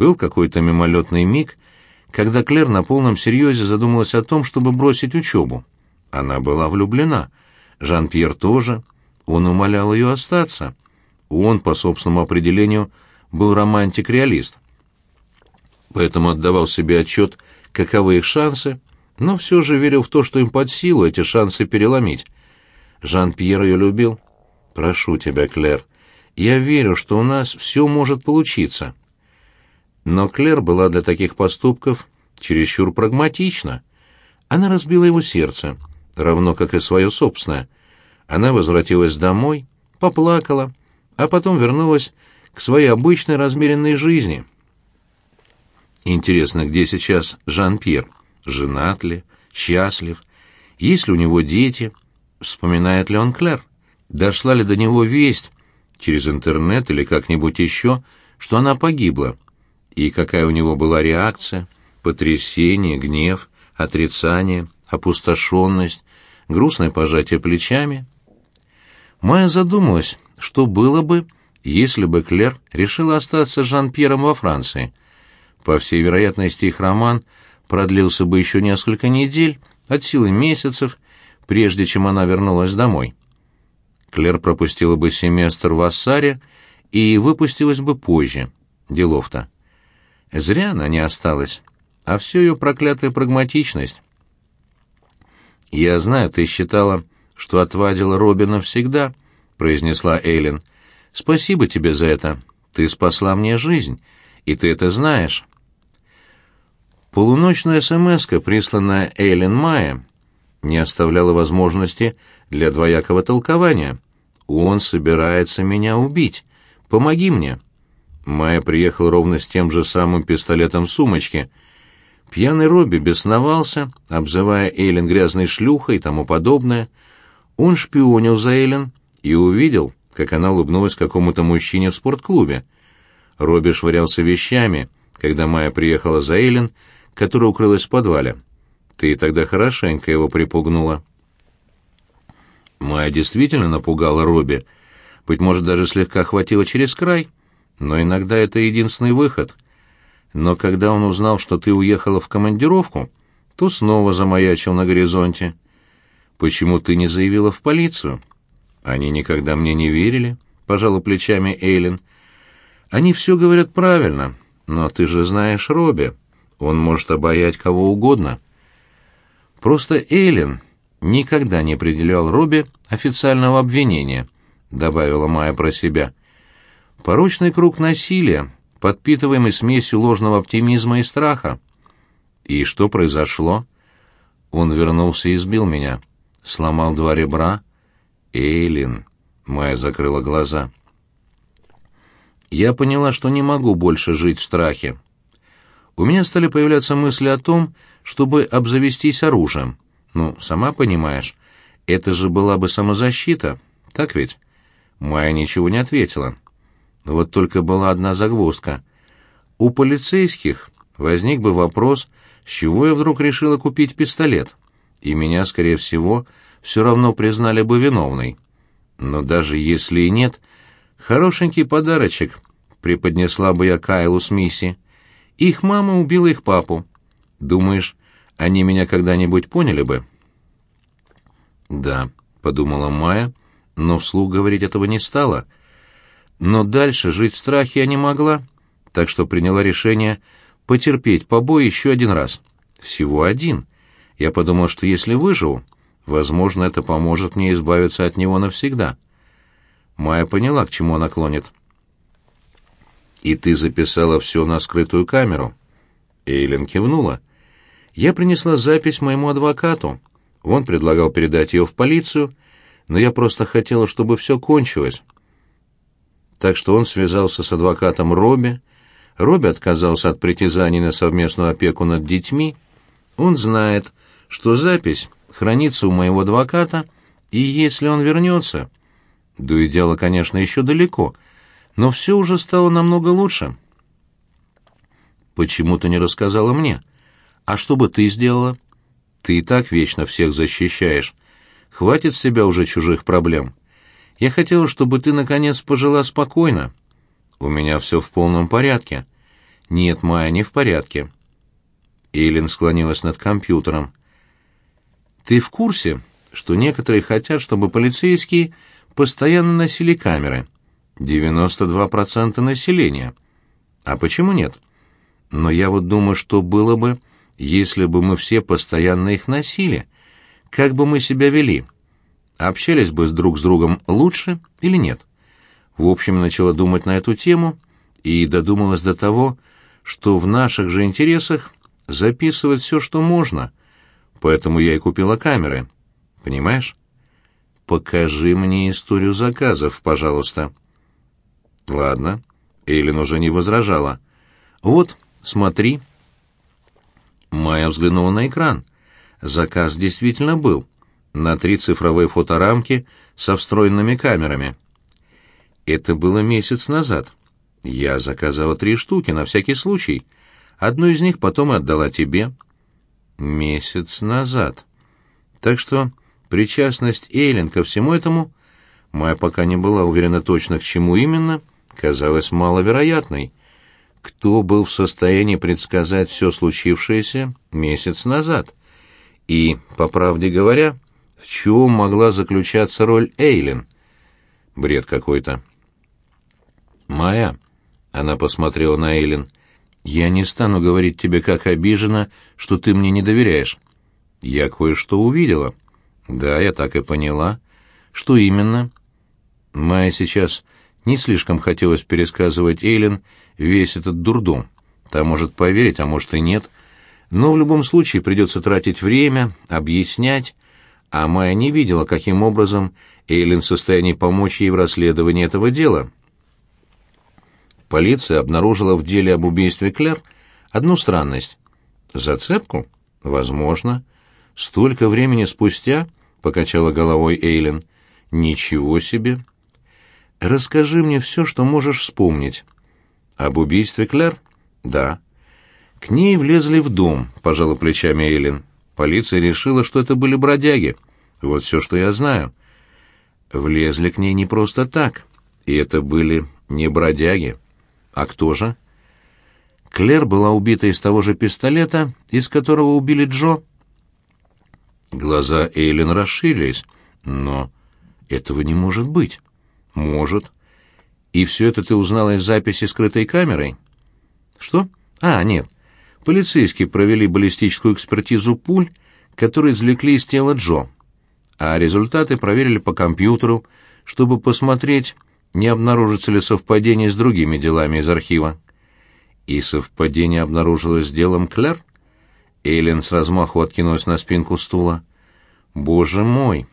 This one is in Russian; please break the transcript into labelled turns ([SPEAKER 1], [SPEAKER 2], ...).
[SPEAKER 1] Был какой-то мимолетный миг, когда Клер на полном серьезе задумалась о том, чтобы бросить учебу. Она была влюблена. Жан-Пьер тоже. Он умолял ее остаться. Он, по собственному определению, был романтик-реалист. Поэтому отдавал себе отчет, каковы их шансы, но все же верил в то, что им под силу эти шансы переломить. Жан-Пьер ее любил. «Прошу тебя, Клер, я верю, что у нас все может получиться». Но Клер была для таких поступков чересчур прагматична. Она разбила его сердце, равно как и свое собственное. Она возвратилась домой, поплакала, а потом вернулась к своей обычной размеренной жизни. Интересно, где сейчас Жан-Пьер? Женат ли? Счастлив? Есть ли у него дети? Вспоминает ли он Клэр? Дошла ли до него весть через интернет или как-нибудь еще, что она погибла? И какая у него была реакция? Потрясение, гнев, отрицание, опустошенность, грустное пожатие плечами? Майя задумалась, что было бы, если бы Клер решила остаться с Жан-Пьером во Франции. По всей вероятности, их роман продлился бы еще несколько недель, от силы месяцев, прежде чем она вернулась домой. Клер пропустила бы семестр в Ассаре и выпустилась бы позже. Делов-то. Зря она не осталась, а все ее проклятая прагматичность. «Я знаю, ты считала, что отвадила Робина всегда», — произнесла Эйлин. «Спасибо тебе за это. Ты спасла мне жизнь, и ты это знаешь». Полуночная смс присланная Эйлин Майя, не оставляла возможности для двоякого толкования. «Он собирается меня убить. Помоги мне». Майя приехал ровно с тем же самым пистолетом в сумочке. Пьяный Робби бесновался, обзывая Эйлин грязной шлюхой и тому подобное. Он шпионил за Эйлин и увидел, как она улыбнулась какому-то мужчине в спортклубе. Робби швырялся вещами, когда Майя приехала за Эйлин, которая укрылась в подвале. Ты тогда хорошенько его припугнула. Майя действительно напугала Робби. Быть может, даже слегка хватило через край, но иногда это единственный выход. Но когда он узнал, что ты уехала в командировку, то снова замаячил на горизонте. Почему ты не заявила в полицию? Они никогда мне не верили, пожала плечами Эйлин. Они все говорят правильно, но ты же знаешь Робби. Он может обаять кого угодно. Просто Эйлин никогда не определял Робби официального обвинения, добавила Майя про себя. Порочный круг насилия, подпитываемый смесью ложного оптимизма и страха. И что произошло? Он вернулся и избил меня. Сломал два ребра. Эйлин. Майя закрыла глаза. Я поняла, что не могу больше жить в страхе у меня стали появляться мысли о том, чтобы обзавестись оружием. Ну, сама понимаешь, это же была бы самозащита, так ведь? Майя ничего не ответила. Вот только была одна загвоздка. У полицейских возник бы вопрос, с чего я вдруг решила купить пистолет, и меня, скорее всего, все равно признали бы виновной. Но даже если и нет, хорошенький подарочек преподнесла бы я Кайлу с Мисси. Их мама убила их папу. Думаешь, они меня когда-нибудь поняли бы? Да, подумала Майя, но вслух говорить этого не стала. Но дальше жить в страхе я не могла, так что приняла решение потерпеть побои еще один раз. Всего один. Я подумал, что если выживу, возможно, это поможет мне избавиться от него навсегда. Майя поняла, к чему она клонит. «И ты записала все на скрытую камеру?» Эйлин кивнула. «Я принесла запись моему адвокату. Он предлагал передать ее в полицию, но я просто хотела, чтобы все кончилось». Так что он связался с адвокатом Робби. Робби отказался от притязаний на совместную опеку над детьми. Он знает, что запись хранится у моего адвоката, и если он вернется... До идеала, конечно, еще далеко — но все уже стало намного лучше. Почему ты не рассказала мне? А что бы ты сделала? Ты и так вечно всех защищаешь. Хватит с тебя уже чужих проблем. Я хотела, чтобы ты наконец пожила спокойно. У меня все в полном порядке. «Нет, Майя, не в порядке». Эйлин склонилась над компьютером. «Ты в курсе, что некоторые хотят, чтобы полицейские постоянно носили камеры? 92% населения. А почему нет? Но я вот думаю, что было бы, если бы мы все постоянно их носили. Как бы мы себя вели? Общались бы с друг с другом лучше или нет?» В общем, начала думать на эту тему и додумалась до того, что в наших же интересах записывать все, что можно. Поэтому я и купила камеры. Понимаешь? Покажи мне историю заказов, пожалуйста. Ладно. Эйлин уже не возражала. Вот, смотри. Майя взглянула на экран. Заказ действительно был. На три цифровые фоторамки со встроенными камерами. Это было месяц назад. Я заказала три штуки на всякий случай. Одну из них потом отдала тебе. Месяц назад. Так что причастность Эйлин ко всему этому, моя пока не была уверена точно, к чему именно, казалась маловероятной. Кто был в состоянии предсказать все случившееся месяц назад? И, по правде говоря, в чем могла заключаться роль Эйлин? Бред какой-то. «Майя», — она посмотрела на Эйлин, — «я не стану говорить тебе, как обижена, что ты мне не доверяешь. Я кое-что увидела». «Да, я так и поняла». «Что именно?» Майя сейчас не слишком хотелось пересказывать Эйлин весь этот дурдом. Та может поверить, а может и нет. Но в любом случае придется тратить время, объяснять, а Майя не видела, каким образом Эйлин в состоянии помочь ей в расследовании этого дела. Полиция обнаружила в деле об убийстве Клер одну странность. Зацепку? Возможно. Столько времени спустя, — покачала головой Эйлин. Ничего себе. Расскажи мне все, что можешь вспомнить. Об убийстве Клер? Да. К ней влезли в дом, — пожала плечами Эйлин. Полиция решила, что это были бродяги. Вот все, что я знаю. Влезли к ней не просто так. И это были не бродяги. А кто же? Клэр была убита из того же пистолета, из которого убили Джо. Глаза Эйлин расширились. Но этого не может быть. Может. И все это ты узнала из записи скрытой камерой? Что? А, нет. Полицейские провели баллистическую экспертизу пуль, которые извлекли из тела Джо. А результаты проверили по компьютеру, чтобы посмотреть, не обнаружится ли совпадение с другими делами из архива. И совпадение обнаружилось с делом Клэр? Эйлин с размаху откинулась на спинку стула. «Боже мой,